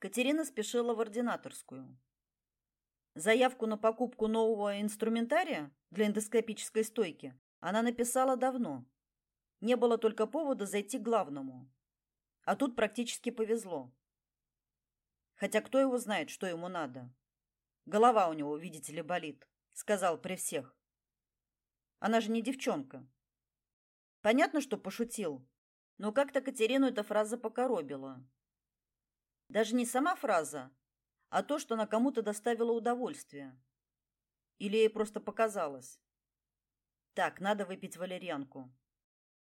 Катерина спешила в ординаторскую. Заявку на покупку нового инструментария для эндоскопической стойки она написала давно. Не было только повода зайти к главному. А тут практически повезло. Хотя кто его знает, что ему надо. Голова у него, видите ли, болит, сказал при всех. Она же не девчонка. Понятно, что пошутил, но как-то Катерину эта фраза покоробила. Даже не сама фраза, а то, что она кому-то доставила удовольствие. Или ей просто показалось. Так, надо выпить валерьянку.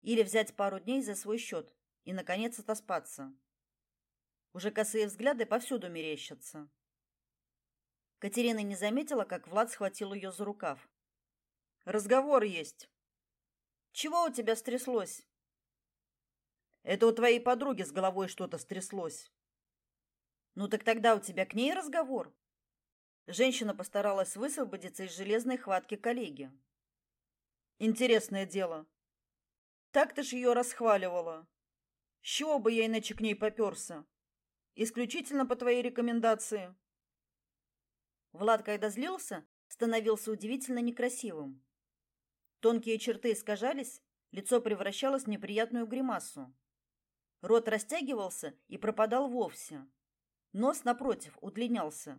Или взять пару дней за свой счет и, наконец, отоспаться. Уже косые взгляды повсюду мерещатся. Катерина не заметила, как Влад схватил ее за рукав. «Разговор есть». «Чего у тебя стряслось?» «Это у твоей подруги с головой что-то стряслось». «Ну так тогда у тебя к ней разговор». Женщина постаралась высвободиться из железной хватки коллеги. «Интересное дело. Так ты ж ее расхваливала. С чего бы я иначе к ней попёрся? Исключительно по твоей рекомендации». Влад, когда злился, становился удивительно некрасивым. Тонкие черты искажались, лицо превращалось в неприятную гримасу. Рот растягивался и пропадал вовсе. Нос, напротив, удлинялся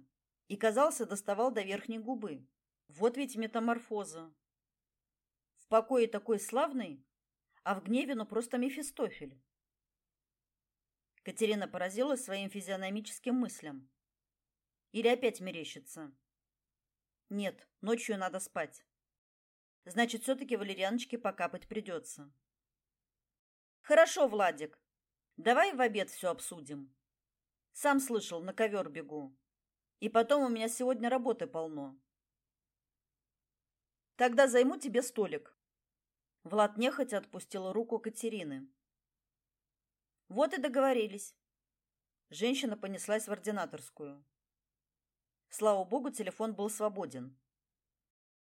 и, казался, доставал до верхней губы. Вот ведь метаморфоза. В покое такой славный, а в гневе ну просто Мефистофель. Катерина поразилась своим физиономическим мыслям. Или опять мерещится? Нет, ночью надо спать. Значит, все-таки валерьяночке покапать придется. Хорошо, Владик. Давай в обед все обсудим. Сам слышал, на ковер бегу. И потом у меня сегодня работы полно. Тогда займу тебе столик. Влад нехотя отпустил руку Катерины. Вот и договорились. Женщина понеслась в ординаторскую. Слава богу, телефон был свободен.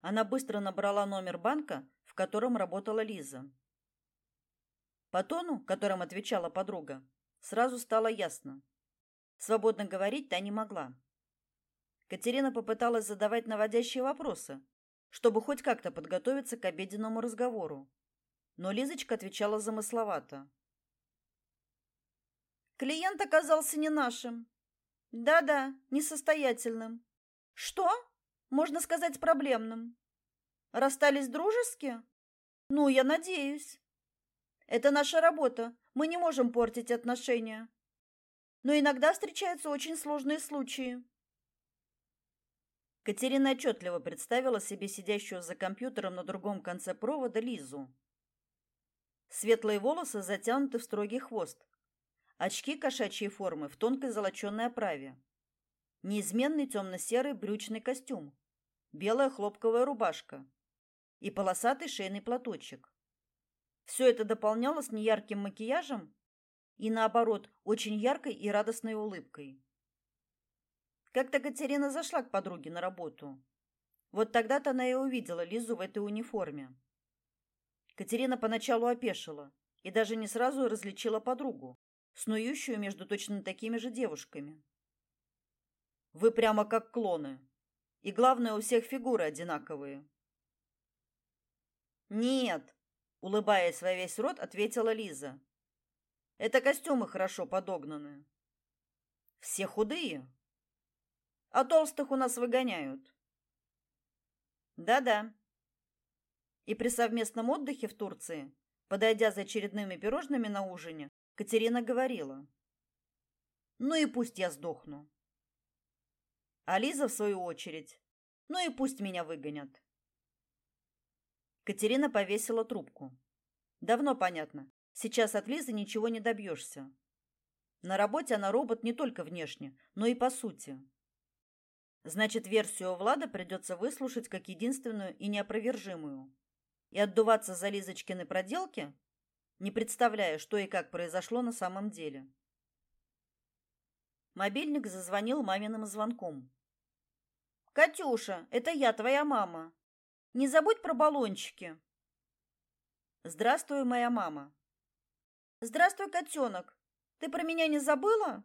Она быстро набрала номер банка, в котором работала Лиза. По тону, которым отвечала подруга, сразу стало ясно. Свободно говорить та не могла. Катерина попыталась задавать наводящие вопросы, чтобы хоть как-то подготовиться к обеденному разговору. Но Лизочка отвечала замысловато. Клиент оказался не нашим. Да-да, несостоятельным. Что? Можно сказать, проблемным. Расстались дружески? Ну, я надеюсь. Это наша работа. Мы не можем портить отношения. Но иногда встречаются очень сложные случаи. Катерина отчетливо представила себе сидящую за компьютером на другом конце провода Лизу. Светлые волосы затянуты в строгий хвост, Очки кошачьей формы в тонкой золоченой оправе. Неизменный темно-серый брючный костюм. Белая хлопковая рубашка. И полосатый шейный платочек. Все это дополнялось неярким макияжем и, наоборот, очень яркой и радостной улыбкой. Как-то Катерина зашла к подруге на работу. Вот тогда-то она и увидела Лизу в этой униформе. Катерина поначалу опешила и даже не сразу различила подругу снующую между точно такими же девушками. Вы прямо как клоны. И главное, у всех фигуры одинаковые. Нет, улыбаясь во весь рот, ответила Лиза. Это костюмы хорошо подогнаны. Все худые. А толстых у нас выгоняют. Да-да. И при совместном отдыхе в Турции, подойдя за очередными пирожными на ужине, Катерина говорила. Ну и пусть я сдохну. А Лиза, в свою очередь, ну и пусть меня выгонят. Катерина повесила трубку. Давно понятно, сейчас от Лизы ничего не добьешься. На работе она робот не только внешне, но и по сути. Значит, версию Влада придется выслушать как единственную и неопровержимую. И отдуваться за Лизочкины проделки не представляя, что и как произошло на самом деле. Мобильник зазвонил маминым звонком. Катюша, это я, твоя мама. Не забудь про баллончики. Здравствуй, моя мама. Здравствуй, котенок. Ты про меня не забыла?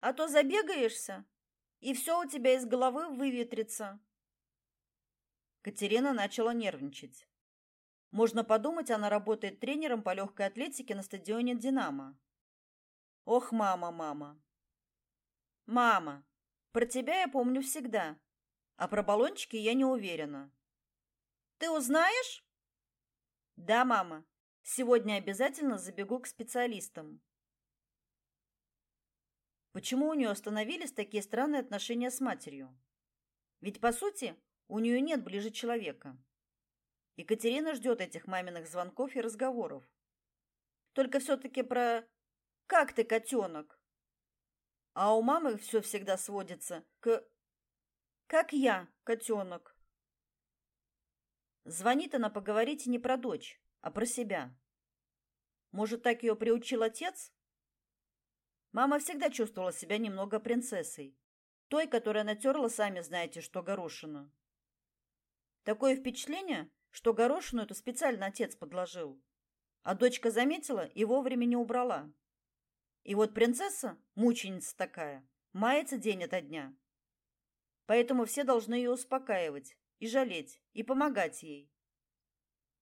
А то забегаешься, и все у тебя из головы выветрится. Катерина начала нервничать. Можно подумать, она работает тренером по легкой атлетике на стадионе «Динамо». Ох, мама, мама. Мама, про тебя я помню всегда, а про баллончики я не уверена. Ты узнаешь? Да, мама. Сегодня обязательно забегу к специалистам. Почему у нее остановились такие странные отношения с матерью? Ведь по сути, у нее нет ближе человека. Екатерина ждет этих маминых звонков и разговоров. Только все таки про «Как ты, котенок?» А у мамы все всегда сводится к «Как я, котенок?» Звонит она поговорить не про дочь, а про себя. Может, так ее приучил отец? Мама всегда чувствовала себя немного принцессой, той, которая натерла, сами знаете, что горошину. Такое впечатление, что горошину эту специально отец подложил. А дочка заметила и вовремя не убрала. И вот принцесса, мученица такая, мается день ото дня. Поэтому все должны ее успокаивать и жалеть, и помогать ей.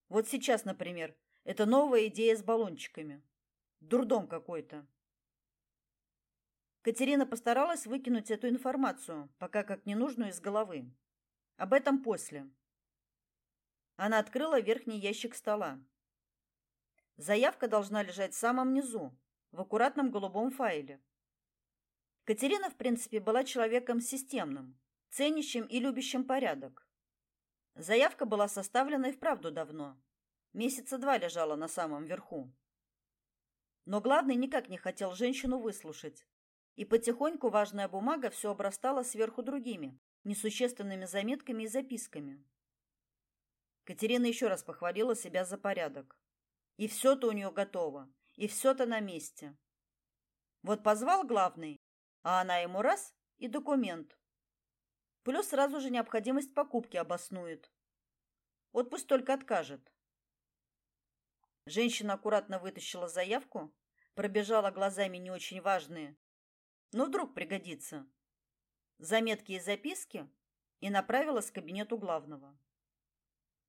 Вот сейчас, например, это новая идея с баллончиками. Дурдом какой-то. Катерина постаралась выкинуть эту информацию, пока как ненужную из головы. Об этом после. Она открыла верхний ящик стола. Заявка должна лежать в самом низу, в аккуратном голубом файле. Катерина, в принципе, была человеком системным, ценящим и любящим порядок. Заявка была составлена и вправду давно. Месяца два лежала на самом верху. Но главный никак не хотел женщину выслушать. И потихоньку важная бумага все обрастала сверху другими, несущественными заметками и записками. Катерина еще раз похвалила себя за порядок. И все-то у нее готово, и все-то на месте. Вот позвал главный, а она ему раз и документ. Плюс сразу же необходимость покупки обоснует. Вот пусть только откажет. Женщина аккуратно вытащила заявку, пробежала глазами не очень важные, но вдруг пригодится. Заметки и записки и направилась к кабинету главного.